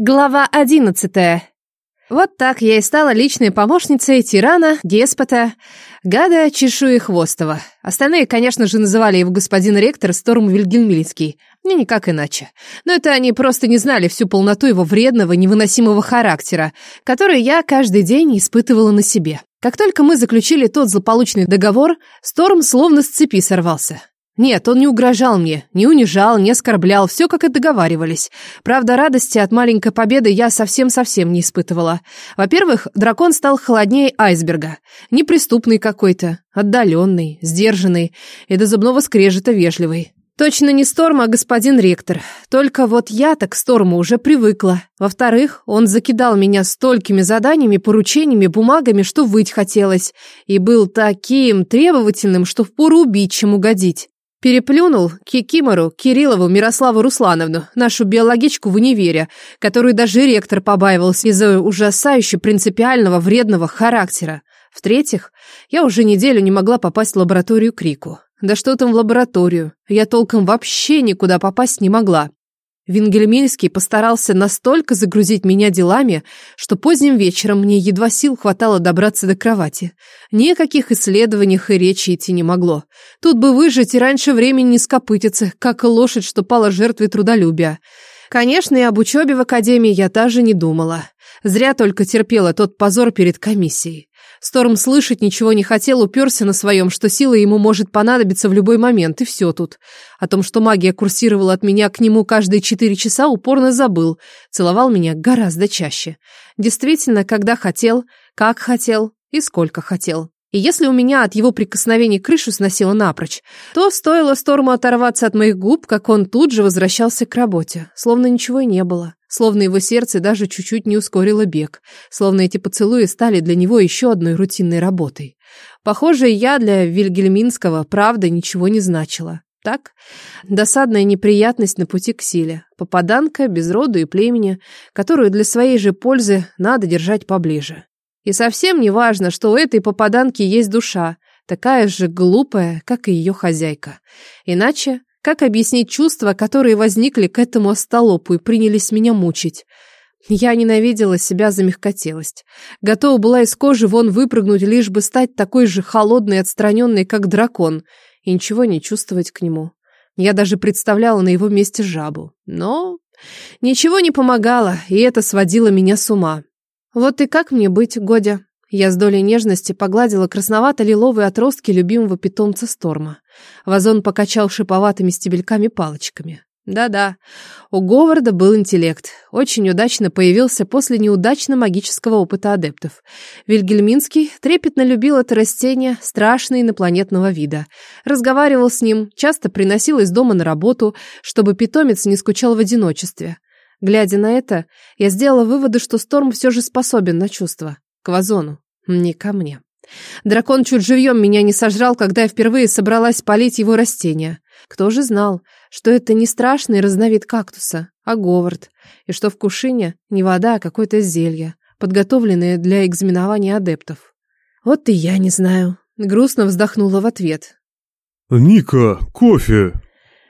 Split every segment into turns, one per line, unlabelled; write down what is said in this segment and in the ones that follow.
Глава одиннадцатая. Вот так я и стала личной помощницей тирана, деспота, гада Чешуехвостова. Остальные, конечно же, называли его господин ректор Сторм Вильгельмильский. Мне никак иначе. Но это они просто не знали всю полноту его вредного, невыносимого характера, который я каждый день испытывала на себе. Как только мы заключили тот злополучный договор, Сторм словно с цепи сорвался. Нет, он не угрожал мне, не унижал, не оскорблял, все как и договаривались. Правда, радости от маленькой победы я совсем-совсем не испытывала. Во-первых, дракон стал холоднее айсберга. Неприступный какой-то, отдаленный, сдержанный и до зубного скрежета вежливый. Точно не Сторм, а господин ректор. Только вот я-то к Сторму уже привыкла. Во-вторых, он закидал меня столькими заданиями, поручениями, бумагами, что выть хотелось. И был таким требовательным, что впору убить, чем угодить. Переплюнул Кикимору, Кириллову, Мирославу Руслановну, нашу биологичку в универе, которую даже ректор побаивался из-за ужасающе принципиального вредного характера. В-третьих, я уже неделю не могла попасть в лабораторию Крику. Да что там в лабораторию? Я толком вообще никуда попасть не могла. Вингельмильский постарался настолько загрузить меня делами, что поздним вечером мне едва сил хватало добраться до кровати. Ни о каких исследованиях и речи идти не могло. Тут бы выжить и раньше времени не скопытиться, как лошадь, что пала жертвой трудолюбия. Конечно, и об учебе в академии я даже не думала. Зря только терпела тот позор перед комиссией. Сторм слышать ничего не хотел, уперся на своем, что сила ему может понадобиться в любой момент, и все тут. О том, что магия курсировала от меня к нему каждые четыре часа, упорно забыл. Целовал меня гораздо чаще. Действительно, когда хотел, как хотел и сколько хотел. И если у меня от его прикосновений крышу сносило напрочь, то стоило Сторму оторваться от моих губ, как он тут же возвращался к работе, словно ничего и не было. Словно его сердце даже чуть-чуть не ускорило бег. Словно эти поцелуи стали для него еще одной рутинной работой. Похоже, я для Вильгельминского правда ничего не значила. Так? Досадная неприятность на пути к силе. Попаданка без роду и племени, которую для своей же пользы надо держать поближе. И совсем не важно, что у этой попаданки есть душа, такая же глупая, как и ее хозяйка. Иначе как объяснить чувства, которые возникли к этому остолопу и принялись меня мучить? Я ненавидела себя за мягкотелость. Готова была из кожи вон выпрыгнуть, лишь бы стать такой же холодной и отстраненной, как дракон, и ничего не чувствовать к нему. Я даже представляла на его месте жабу. Но ничего не помогало, и это сводило меня с ума. Вот и как мне быть, Годя? Я с долей нежности погладила красновато-лиловые отростки любимого питомца Сторма. Вазон покачал шиповатыми стебельками-палочками. Да-да, у Говарда был интеллект. Очень удачно появился после неудачно магического опыта адептов. Вильгельминский трепетно любил это растение, страшное инопланетного вида. Разговаривал с ним, часто приносил из дома на работу, чтобы питомец не скучал в одиночестве. Глядя на это, я сделала выводы, что Сторм все же способен на чувства. К вазону, не ко мне. Дракон чуть живьем меня не сожрал, когда я впервые собралась полить его растения. Кто же знал, что это не страшный разновид кактуса, а говард, и что в кушине не вода, а какое-то зелье, подготовленное для экзаменования адептов. Вот и я не знаю. Грустно вздохнула в ответ.
«Ника, кофе!»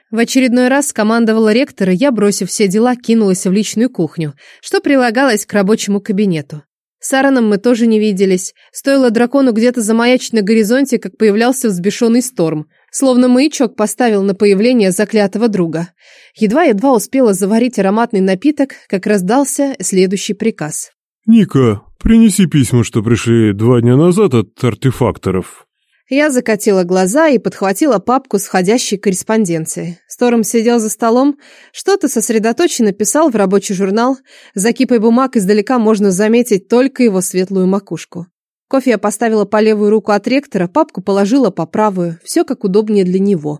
В очередной раз скомандовала ректора, я, бросив все дела, кинулась в личную кухню, что прилагалось к рабочему кабинету. С Аароном мы тоже не виделись. Стоило дракону где-то замаячить на горизонте, как появлялся взбешенный сторм. Словно маячок поставил на появление заклятого друга. Едва-едва успела заварить ароматный напиток, как раздался следующий приказ.
«Ника, принеси письма, что пришли два дня назад от артефакторов».
Я закатила глаза и подхватила папку с входящей корреспонденцией. Стором сидел за столом, что-то сосредоточенно писал в рабочий журнал. За кипой бумаг издалека можно заметить только его светлую макушку. Кофе я поставила по левую руку от ректора, папку положила по правую, все как удобнее для него.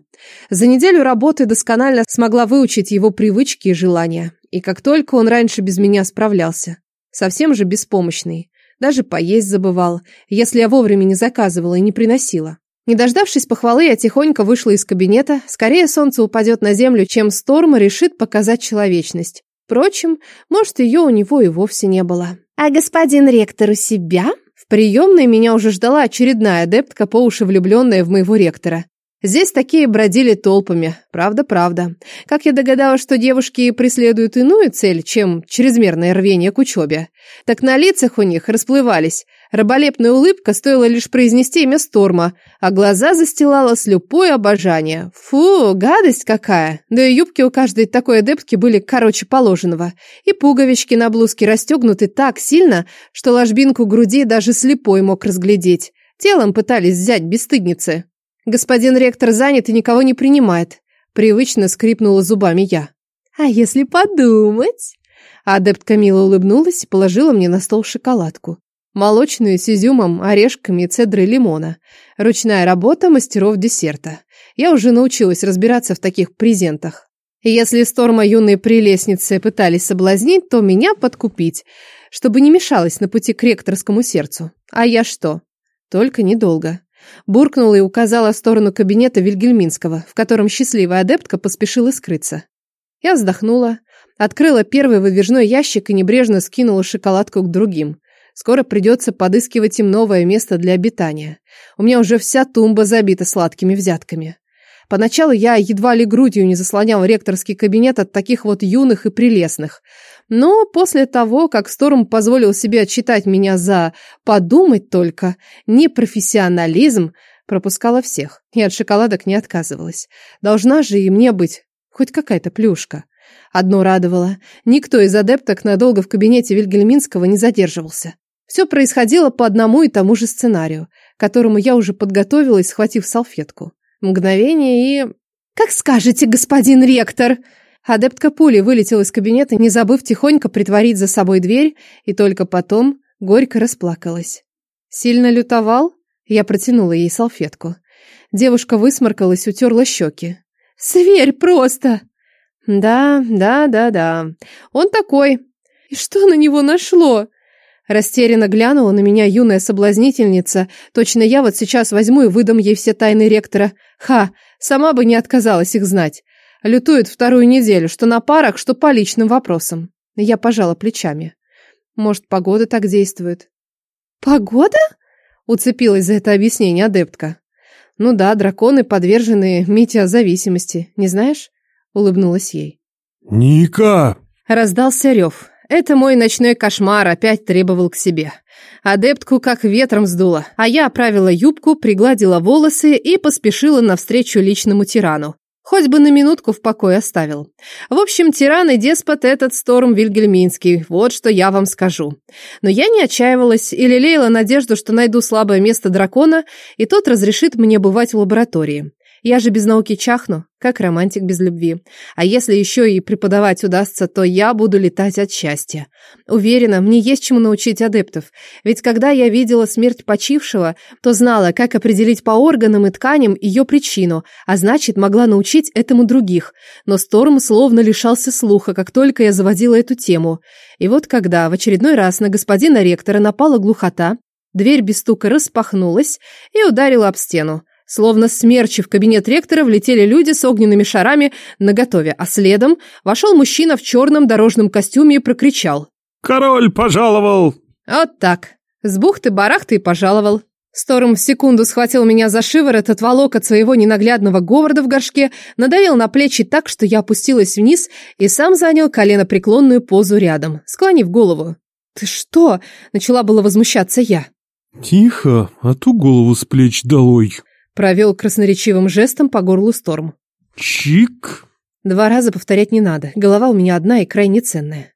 За неделю работы досконально смогла выучить его привычки и желания. И как только он раньше без меня справлялся. Совсем же беспомощный. Даже поесть забывал, если я вовремя не заказывала и не приносила. Не дождавшись похвалы, я тихонько вышла из кабинета. Скорее солнце упадет на землю, чем Сторм решит показать человечность. Впрочем, может, ее у него и вовсе не было. «А господин ректор у себя?» В приемной меня уже ждала очередная адептка, по уши влюбленная в моего ректора. Здесь такие бродили толпами. Правда-правда. Как я догадалась, что девушки преследуют иную цель, чем чрезмерное рвение к учебе. Так на лицах у них расплывались. Раболепная улыбка стоила лишь произнести имя Сторма, а глаза застилала слепое обожание. Фу, гадость какая! Да и юбки у каждой такой адептки были короче положенного. И пуговички на блузке расстегнуты так сильно, что ложбинку груди даже слепой мог разглядеть. Телом пытались взять бесстыдницы. Господин ректор занят и никого не принимает. Привычно скрипнула зубами я. А если подумать? Адепт Камила улыбнулась и положила мне на стол шоколадку. Молочную с изюмом, орешками и цедрой лимона. Ручная работа мастеров десерта. Я уже научилась разбираться в таких презентах. Если Сторма юные прелестницы пытались соблазнить, то меня подкупить, чтобы не мешалось на пути к ректорскому сердцу. А я что? Только недолго. Буркнула и указала в сторону кабинета Вильгельминского, в котором счастливая адептка поспешила скрыться. Я вздохнула, открыла первый выдвижной ящик и небрежно скинула шоколадку к другим. Скоро придется подыскивать им новое место для обитания. У меня уже вся тумба забита сладкими взятками. Поначалу я едва ли грудью не заслонял ректорский кабинет от таких вот юных и прелестных. Но после того, как Сторм позволил себе отчитать меня за «подумать только», непрофессионализм, пропускала всех и от шоколадок не отказывалась. Должна же и мне быть хоть какая-то плюшка. Одно радовало. Никто из адепток надолго в кабинете Вильгельминского не задерживался. Все происходило по одному и тому же сценарию, которому я уже подготовилась, схватив салфетку. Мгновение и... «Как скажете, господин ректор!» Адептка пули вылетела из кабинета, не забыв тихонько притворить за собой дверь, и только потом горько расплакалась. «Сильно лютовал?» Я протянула ей салфетку. Девушка высморкалась, утерла щеки. «Зверь просто!» «Да, да, да, да. Он такой. И что на него нашло?» Растерянно глянула на меня юная соблазнительница. Точно я вот сейчас возьму и выдам ей все тайны ректора. Ха, сама бы не отказалась их знать. Лютует вторую неделю, что на парах, что по личным вопросам. Я пожала плечами. Может, погода так действует? Погода? Уцепилась за это объяснение адептка. Ну да, драконы подвержены метеозависимости, не знаешь? Улыбнулась ей.
«Ника!»
Раздался рев. Это мой ночной кошмар опять требовал к себе. Адептку как ветром сдуло, а я оправила юбку, пригладила волосы и поспешила навстречу личному тирану. Хоть бы на минутку в покое оставил. В общем, тиран и деспот этот Сторм Вильгельминский, вот что я вам скажу. Но я не отчаивалась и лелеяла надежду, что найду слабое место дракона, и тот разрешит мне бывать в лаборатории. Я же без науки чахну, как романтик без любви. А если еще и преподавать удастся, то я буду летать от счастья. Уверена, мне есть чему научить адептов. Ведь когда я видела смерть почившего, то знала, как определить по органам и тканям ее причину, а значит, могла научить этому других. Но Сторм словно лишался слуха, как только я заводила эту тему. И вот когда в очередной раз на господина ректора напала глухота, дверь без стука распахнулась и ударила об стену. Словно смерчи в кабинет ректора влетели люди с огненными шарами наготове, а следом вошел мужчина в черном дорожном костюме и прокричал.
«Король пожаловал!»
Вот так. С бухты-барахты и пожаловал. Сторм в секунду схватил меня за шиворот, отволок от своего ненаглядного Говарда в горшке, надавил на плечи так, что я опустилась вниз и сам занял коленопреклонную позу рядом, склонив голову. «Ты что?» — начала было возмущаться я.
«Тихо, а ту голову с плеч долой!»
Провел красноречивым жестом по горлу Сторм.
Чик.
Два раза повторять не надо. Голова у меня одна и крайне ценная.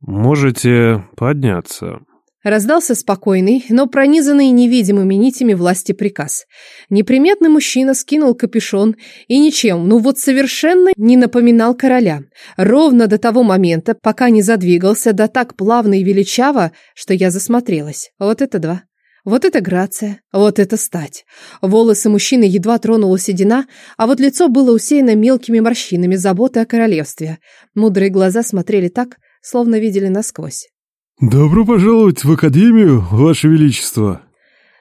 Можете подняться.
Раздался спокойный, но пронизанный невидимыми нитями власти приказ. Неприметный мужчина скинул капюшон и ничем, ну вот совершенно не напоминал короля. Ровно до того момента, пока не задвигался, да так плавно и величаво, что я засмотрелась. Вот это два. Вот это грация, вот это стать. Волосы мужчины едва тронула седина, а вот лицо было усеяно мелкими морщинами заботы о королевстве. Мудрые глаза смотрели так, словно видели насквозь.
«Добро пожаловать в Академию, Ваше Величество!»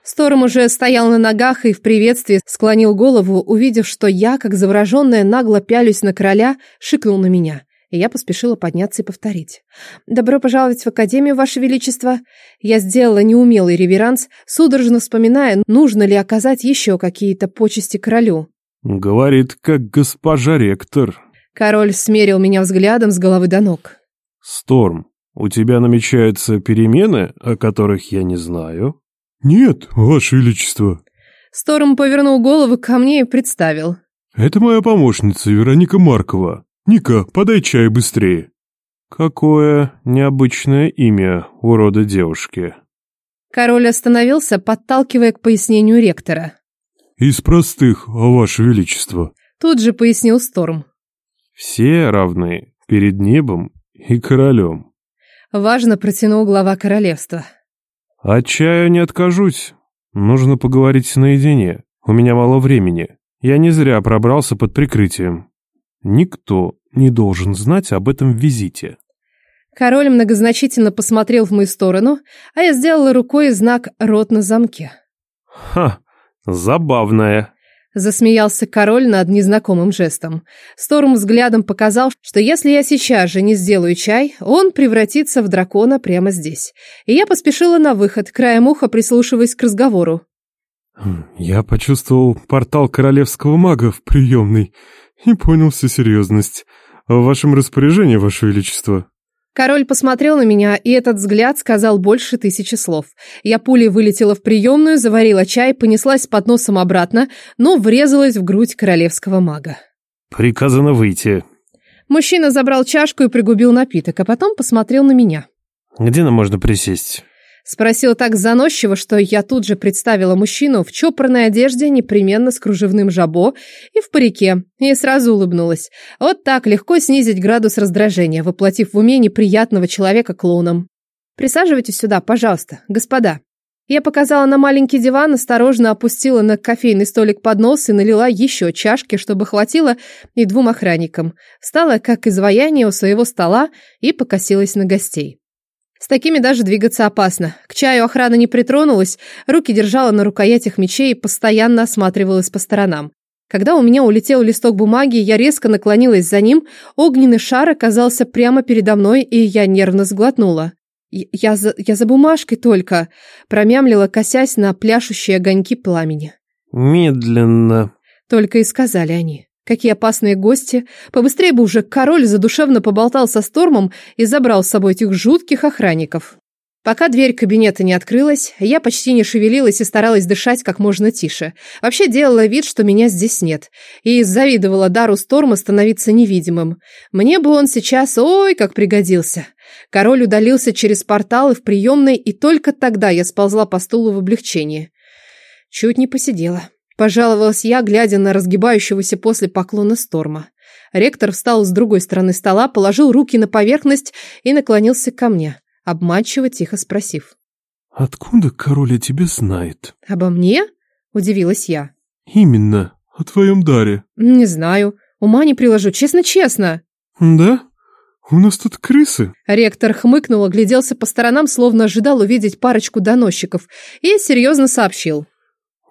Сторм уже стоял на ногах и в приветствии склонил голову, увидев, что я, как завороженная, нагло пялюсь на короля, шикнул на меня и я поспешила подняться и повторить. «Добро пожаловать в Академию, Ваше Величество!» Я сделала неумелый реверанс, судорожно вспоминая, нужно ли оказать еще какие-то почести королю.
Говорит, как госпожа ректор.
Король смерил меня взглядом с головы до ног.
Сторм, у тебя намечаются перемены, о которых я не знаю? Нет, ваше величество.
Сторм повернул голову ко мне и представил.
Это моя помощница Вероника Маркова. Ника, подай чай быстрее. Какое необычное имя у рода девушки.
Король остановился, подталкивая к пояснению ректора.
Из простых, ваше величество.
Тут же пояснил Сторм.
Все равны перед небом и королем.
Важно протянул глава королевства.
От чая не откажусь. Нужно поговорить наедине. У меня мало времени. Я не зря пробрался под прикрытием. Никто не должен знать об этом визите.
Король многозначительно посмотрел в мою сторону, а я сделала рукой знак «рот на замке».
Ха, забавная.
Засмеялся король над незнакомым жестом. Сторм взглядом показал, что если я сейчас же не сделаю чай, он превратится в дракона прямо здесь. И я поспешила на выход, краем уха прислушиваясь к разговору.
Я почувствовал портал королевского мага в приемной и понял всю серьезность. В вашем распоряжении, ваше величество.
Король посмотрел на меня, и этот взгляд сказал больше тысячи слов. Я пулей вылетела в приемную, заварила чай, понеслась с подносом обратно, но врезалась в грудь королевского мага.
«Приказано выйти».
Мужчина забрал чашку и пригубил напиток, а потом посмотрел на меня.
«Где нам можно присесть?»
Спросил так заносчиво, что я тут же представила мужчину в чопорной одежде, непременно с кружевным жабо и в парике, и сразу улыбнулась. Вот так легко снизить градус раздражения, воплотив в уме неприятного человека клоуном. «Присаживайтесь сюда, пожалуйста, господа». Я показала на маленький диван, осторожно опустила на кофейный столик поднос и налила еще чашки, чтобы хватило и двум охранникам. Встала, как изваяние у своего стола, и покосилась на гостей. Такими даже двигаться опасно. К чаю охрана не притронулась, руки держала на рукоятях мечей и постоянно осматривалась по сторонам. Когда у меня улетел листок бумаги, я резко наклонилась за ним, огненный шар оказался прямо передо мной, и я нервно сглотнула. «Я за, я за бумажкой только», — промямлила, косясь на пляшущие огоньки пламени.
«Медленно», —
только и сказали они. Какие опасные гости. Побыстрее бы уже король задушевно поболтал со Стормом и забрал с собой этих жутких охранников. Пока дверь кабинета не открылась, я почти не шевелилась и старалась дышать как можно тише. Вообще делала вид, что меня здесь нет. И завидовала дару Сторма становиться невидимым. Мне бы он сейчас, ой, как пригодился. Король удалился через портал и в приемной, и только тогда я сползла по стулу в облегчении. Чуть не посидела. Пожаловалась я, глядя на разгибающегося после поклона Сторма. Ректор встал с другой стороны стола, положил руки на поверхность и наклонился ко мне, обманчиво тихо спросив.
«Откуда король о тебе знает?»
«Обо мне?» – удивилась я.
«Именно, о твоем даре».
«Не знаю. Ума не приложу, честно-честно».
«Да? У нас тут крысы».
Ректор хмыкнул, огляделся по сторонам, словно ожидал увидеть парочку доносчиков, и серьезно сообщил.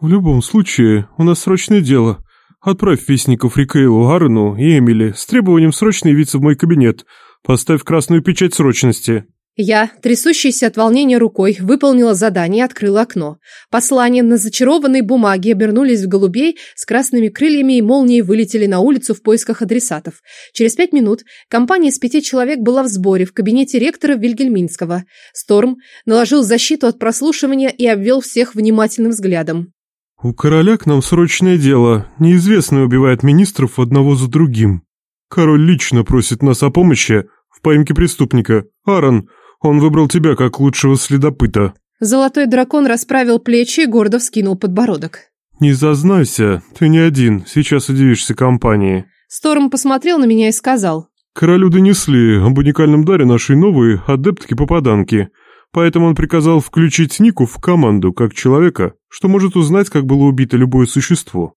«В любом случае, у нас срочное дело. Отправь вестников Рикейлу, Аарону и Эмили с требованием срочно явиться в мой кабинет. Поставь красную печать срочности».
Я, трясущейся от волнения рукой, выполнила задание и открыла окно. Послания на зачарованной бумаге обернулись в голубей с красными крыльями и молнией вылетели на улицу в поисках адресатов. Через пять минут компания из пяти человек была в сборе в кабинете ректора Вильгельминского. Сторм наложил защиту от прослушивания и обвел всех внимательным взглядом.
«У короля к нам срочное дело. Неизвестный убивает министров одного за другим. Король лично просит нас о помощи в поимке преступника. Аарон, он выбрал тебя как лучшего следопыта».
Золотой дракон расправил плечи и гордо вскинул подбородок.
«Не зазнайся, ты не один, сейчас удивишься компании».
Сторм посмотрел на меня и сказал.
«Королю донесли об уникальном даре нашей новой адептки-попаданки. Поэтому он приказал включить Нику в команду, как человека, что может узнать, как было убито любое существо.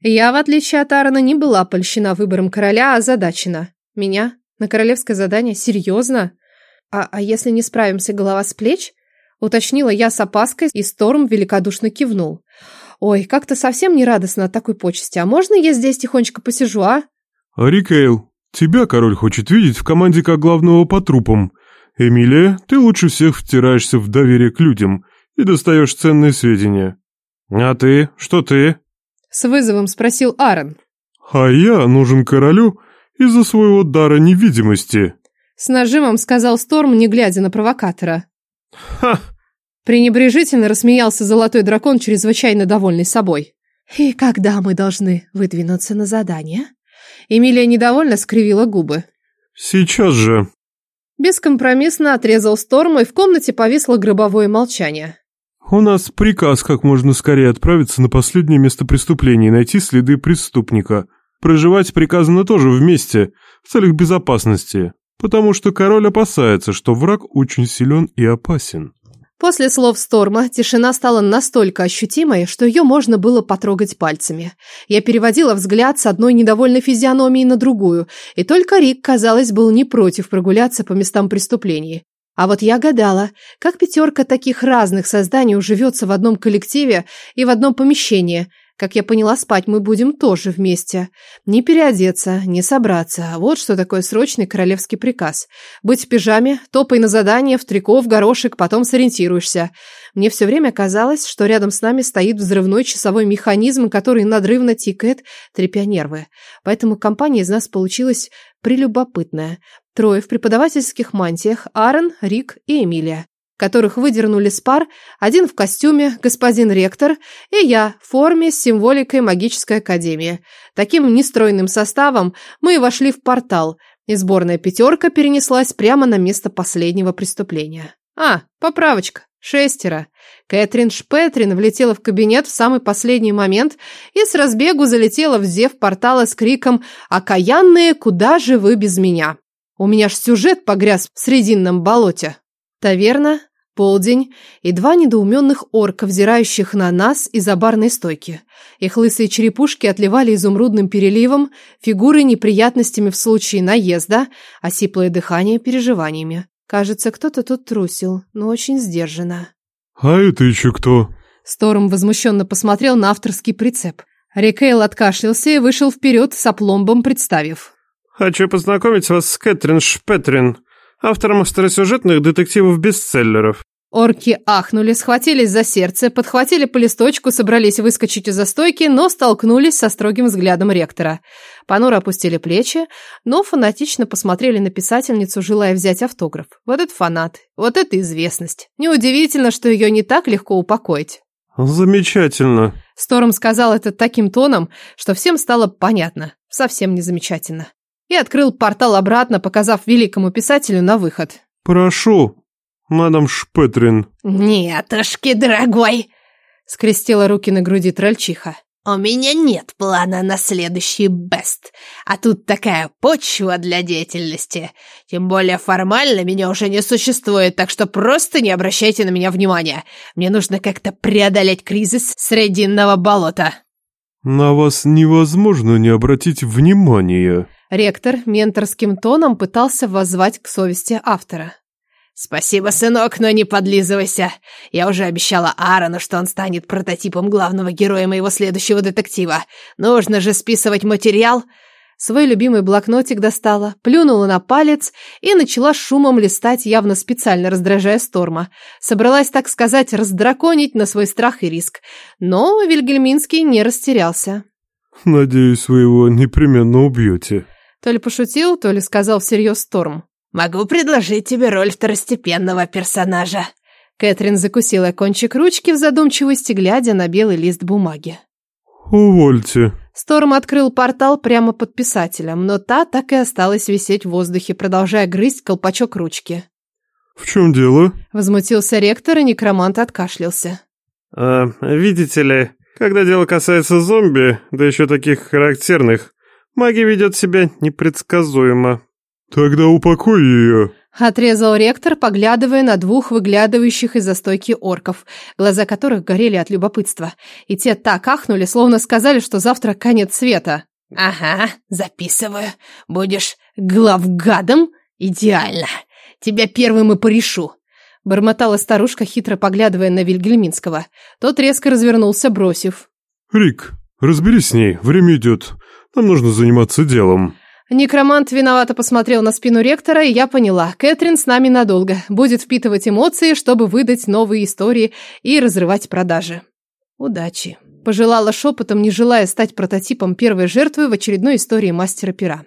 Я, в отличие от Аарона, не была польщена выбором короля, а озадачена. Меня? На королевское задание? Серьезно? А, а если не справимся голова с плеч? Уточнила я с опаской, и Сторм великодушно кивнул. Ой, как-то совсем не радостно от такой почести. А можно я здесь тихонечко посижу, а?
Рикейл, тебя король хочет видеть в команде как главного по трупам. «Эмилия, ты лучше всех втираешься в доверие к людям и достаешь ценные сведения. А ты? Что ты?»
С вызовом спросил Аарон.
А я нужен королю из-за своего дара невидимости.
С нажимом сказал Сторм, не глядя на провокатора.
Ха!
Пренебрежительно рассмеялся золотой дракон, чрезвычайно довольный собой. «И когда мы должны выдвинуться на задание?» Эмилия недовольно скривила губы.
Сейчас же.
Бескомпромиссно отрезал Сторм, и в комнате повисло гробовое молчание.
У нас приказ как можно скорее отправиться на последнее место преступления и найти следы преступника. Проживать приказано тоже вместе, в целях безопасности, потому что король опасается, что враг очень силен и опасен.
После слов Сторма тишина стала настолько ощутимой, что ее можно было потрогать пальцами. Я переводила взгляд с одной недовольной физиономии на другую, и только Рик, казалось, был не против прогуляться по местам преступлений. А вот я гадала, как пятерка таких разных созданий уживется в одном коллективе и в одном помещении – как я поняла, спать мы будем тоже вместе. Не переодеться, не собраться. Вот что такое срочный королевский приказ. Быть в пижаме, топай на задание, в трико, в горошек, потом сориентируешься. Мне все время казалось, что рядом с нами стоит взрывной часовой механизм, который надрывно тикает, трепя нервы. Поэтому компания из нас получилась прелюбопытная. Трое в преподавательских мантиях, Аарон, Рик и Эмилия которых выдернули с пар, один в костюме, господин ректор, и я в форме с символикой магической академии. Таким нестройным составом мы вошли в портал, и сборная пятерка перенеслась прямо на место последнего преступления. А, поправочка. Шестеро. Кэтрин Шпетрин влетела в кабинет в самый последний момент и с разбегу залетела в зев портала с криком «Окаянные, куда же вы без меня?» У меня ж сюжет погряз в срединном болоте. Таверна, Полдень и два недоуменных орка, взирающих на нас из-за барной стойки. Их лысые черепушки отливали изумрудным переливом, фигуры неприятностями в случае наезда, а сиплое дыхание переживаниями. Кажется, кто-то тут трусил, но очень сдержанно.
«А это еще кто?»
Сторм возмущенно посмотрел на авторский прицеп. Рикейл откашлялся и вышел вперед с опломбом, представив.
«Хочу познакомить вас с Кэтрин Шпетрин, автором остросюжетных детективов-бестселлеров.
Орки ахнули, схватились за сердце, подхватили по листочку, собрались выскочить из застойки, но столкнулись со строгим взглядом ректора. Понуро опустили плечи, но фанатично посмотрели на писательницу, желая взять автограф. Вот это фанат, вот это известность. Неудивительно, что ее не так легко упокоить.
«Замечательно», —
Сторм сказал это таким тоном, что всем стало понятно. Совсем не замечательно и открыл портал обратно, показав великому писателю на выход.
«Прошу, мадам Шпетрин».
«Нетушки, дорогой!»
— скрестила руки на груди трольчиха.
«У меня нет плана на следующий бест, а тут такая почва для деятельности. Тем более формально меня уже не существует, так что просто не обращайте на меня внимания. Мне нужно как-то преодолеть кризис Срединного болота».
«На вас невозможно не обратить внимания»,
Ректор менторским тоном пытался воззвать к совести автора.
«Спасибо, сынок, но не подлизывайся. Я уже обещала Аарону, что он станет прототипом главного героя моего следующего детектива. Нужно же списывать материал».
Свой любимый блокнотик достала, плюнула на палец и начала шумом листать, явно специально раздражая Сторма. Собралась, так сказать, раздраконить на свой страх и риск. Но Вильгельминский не растерялся.
«Надеюсь, вы его непременно убьете»,
то ли пошутил, то ли сказал всерьез Сторм.
«Могу предложить тебе роль второстепенного персонажа».
Кэтрин закусила кончик ручки в задумчивости, глядя на белый лист бумаги.
«Увольте».
Сторм открыл портал прямо под писателем, но та так и осталась висеть в воздухе, продолжая грызть колпачок ручки.
«В чем дело?»
Возмутился ректор, и некромант откашлялся.
«А, видите ли, когда дело касается зомби, да еще таких характерных, Магия ведет себя непредсказуемо. Тогда упокой ее.
Отрезал ректор, поглядывая на двух выглядывающих из застойки орков, глаза которых горели от любопытства. И те так ахнули, словно сказали, что завтра конец света.
«Ага, записываю. Будешь главгадом? Идеально. Тебя первым и порешу».
Бормотала старушка, хитро поглядывая на Вильгельминского. Тот резко развернулся, бросив.
«Рик, разберись с ней, время идет. Нам нужно заниматься делом».
Некромант виновато посмотрел на спину ректора, и я поняла, Кэтрин с нами надолго, будет впитывать эмоции, чтобы выдать новые истории и разрывать продажи. Удачи. Пожелала шепотом, не желая стать прототипом первой жертвы в очередной истории мастера пера.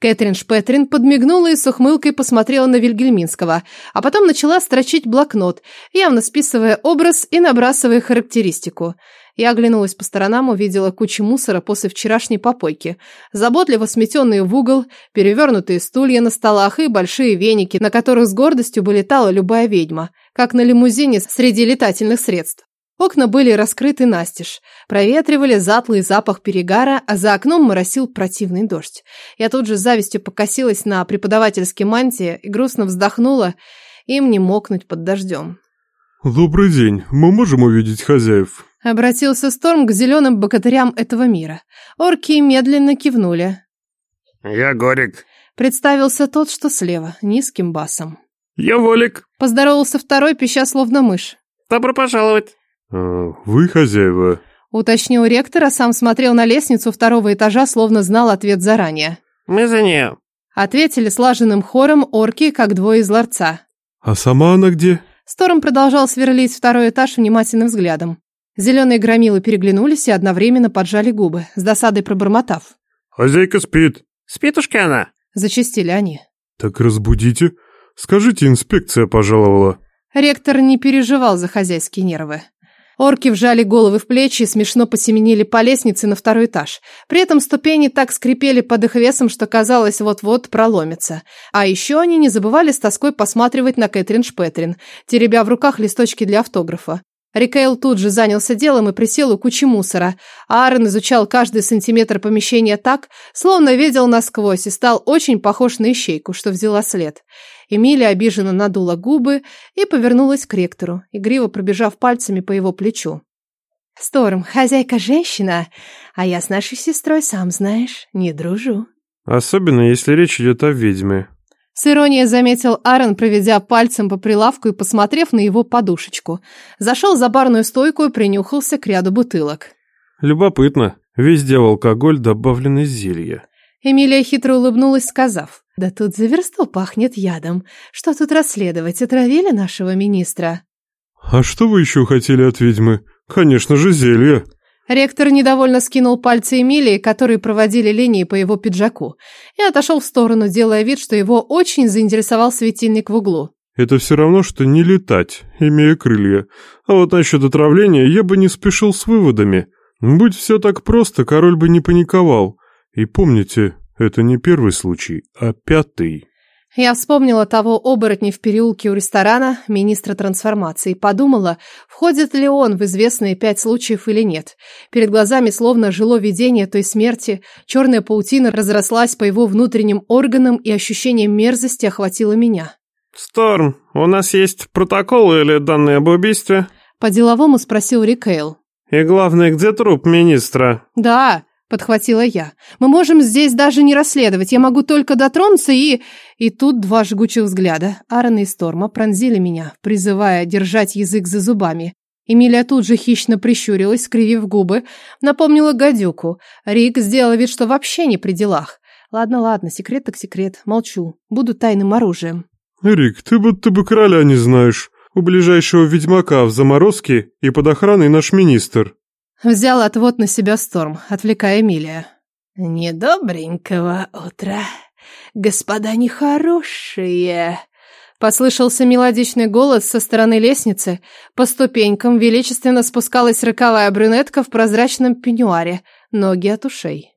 Кэтрин Шпетрин подмигнула и с ухмылкой посмотрела на Вильгельминского, а потом начала строчить блокнот, явно списывая образ и набрасывая характеристику. Я оглянулась по сторонам, увидела кучу мусора после вчерашней попойки, заботливо сметенные в угол, перевернутые стулья на столах и большие веники, на которых с гордостью бы летала любая ведьма, как на лимузине среди летательных средств. Окна были раскрыты настежь, проветривали затлый запах перегара, а за окном моросил противный дождь. Я тут же завистью покосилась на преподавательские мантии и грустно вздохнула, им не мокнуть под дождем.
«Добрый день, мы можем увидеть хозяев?»
Обратился Сторм к зеленым богатырям этого мира. Орки медленно кивнули.
«Я Горик».
Представился тот, что слева, низким басом.
«Я Волик».
Поздоровался второй, пища словно мышь.
«Добро пожаловать».
А, «Вы хозяева?»
Уточнил ректор, а сам смотрел на лестницу второго этажа, словно знал ответ заранее.
«Мы за нее».
Ответили слаженным хором орки, как двое из ларца.
«А сама она где?»
Сторм продолжал сверлить второй этаж внимательным взглядом. Зеленые громилы переглянулись и одновременно поджали губы, с досадой пробормотав.
«Хозяйка спит».
«Спитушки она».
Зачастили они.
«Так разбудите. Скажите, инспекция пожаловала».
Ректор не переживал за хозяйские нервы. Орки вжали головы в плечи и смешно посеменили по лестнице на второй этаж. При этом ступени так скрипели под их весом, что казалось, вот-вот проломится. А еще они не забывали с тоской посматривать на Кэтрин Шпетрин, теребя в руках листочки для автографа. Рикейл тут же занялся делом и присел у кучи мусора. Аарон изучал каждый сантиметр помещения так, словно видел насквозь и стал очень похож на ищейку, что взяла след. Эмилия обиженно надула губы и повернулась к ректору, игриво пробежав пальцами по его плечу. «Сторм, хозяйка женщина, а я с нашей сестрой, сам знаешь, не дружу».
«Особенно, если речь идет о ведьме»,
с иронией заметил Аарон, проведя пальцем по прилавку и посмотрев на его подушечку. Зашел за барную стойку и принюхался к ряду бутылок.
«Любопытно. Везде в алкоголь добавлены зелья».
Эмилия хитро улыбнулась, сказав, «Да тут за версту пахнет ядом. Что тут расследовать? Отравили нашего министра?»
«А что вы еще хотели от ведьмы? Конечно же, зелье».
Ректор недовольно скинул пальцы Эмилии, которые проводили линии по его пиджаку, и отошел в сторону, делая вид, что его очень заинтересовал светильник в углу.
«Это все равно, что не летать, имея крылья. А вот насчет отравления я бы не спешил с выводами. Будь все так просто, король бы не паниковал. И помните, это не первый случай, а пятый».
Я вспомнила того оборотня в переулке у ресторана, министра трансформации, подумала, входит ли он в известные пять случаев или нет. Перед глазами словно жило видение той смерти, черная паутина разрослась по его внутренним органам, и ощущение мерзости охватило меня.
«Сторм, у нас есть протокол или данные об убийстве?»
По-деловому спросил Рикейл.
«И главное, где труп министра?»
«Да, подхватила я. Мы можем здесь даже не расследовать. Я могу только дотронуться и и тут два жгучих взгляда Аарона и Сторма пронзили меня, призывая держать язык за зубами. Эмилия тут же хищно прищурилась, скривив губы, напомнила гадюку. Рик сделал вид, что вообще не при делах. Ладно, ладно, секрет так секрет. Молчу. Буду тайным оружием.
Рик, ты будто бы короля не знаешь. У ближайшего ведьмака в заморозке и под охраной наш министр.
Взял отвод на себя Сторм, отвлекая Эмилия.
«Недобренького утра, господа нехорошие!»
Послышался мелодичный голос со стороны лестницы. По ступенькам величественно спускалась роковая брюнетка в прозрачном пеньюаре, ноги от ушей.